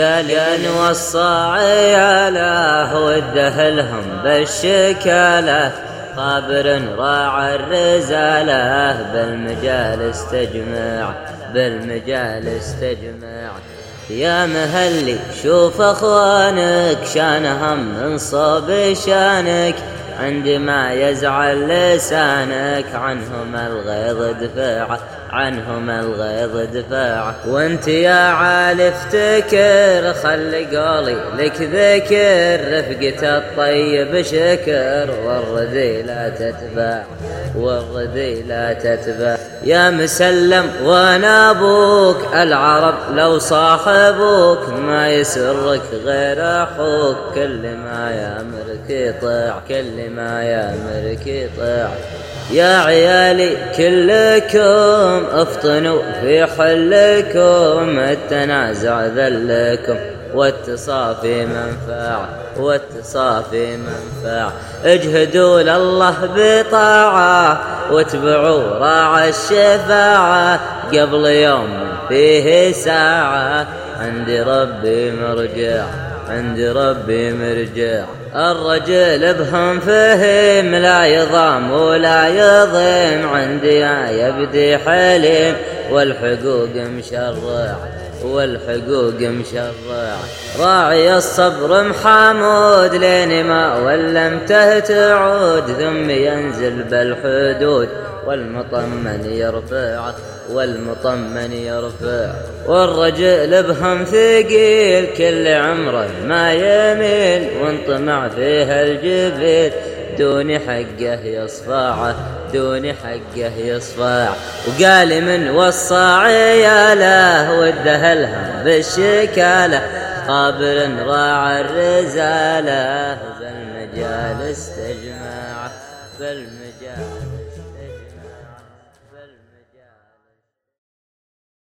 قال وصى عياله وده لهم بالشكالة. خابر راعى الرزالة بالمجالس تجمع بالمجالس تجمع. يا مهلي شوف أخوانك شانهم من صوب شانك. عندما يزعل لسانك عنهم الغيظ دفاع عنهم الغيظ دفاع. وانت يا عالي افتكر خلي قولي لك ذكر رفقة الطيب شكر والرذي لا تتباع والرذي لا تتباع يا مسلم وأنا أبوك العرب لو صاحبوك ما يسرك غير أخوك كل ما يامرك يطيع كل ما يامرك يطيع يا عيالي كلكم أفطنوا في حلكم التنازع ذلكم. والتصافي منفعة والتصافي منفعة. اجهدوا لله بطاعة واتبعوا راعى الشفاعة. قبل يوم فيه ساعة عند ربي مرجع. عند ربي مرجع. الرجل بهم فهم لا يضام ولا يضم عندي يبدي حليم والحقوق مشرع والحقوق مشرع. راعي الصبر محمود لين ما ولمته تعود. ثم ينزل بالحدود. والمطمن يرفع والمطمن يرفع. والرجل بهم ثقيل كل عمره ما يميل وانطمع فيه الجبيل دون حقه يصفعه دون حقه يصفع. وقال من وصى عياله وده لهم بالشكاله. قابل راعى الرزاله بالمجالس تجمع بالمجالس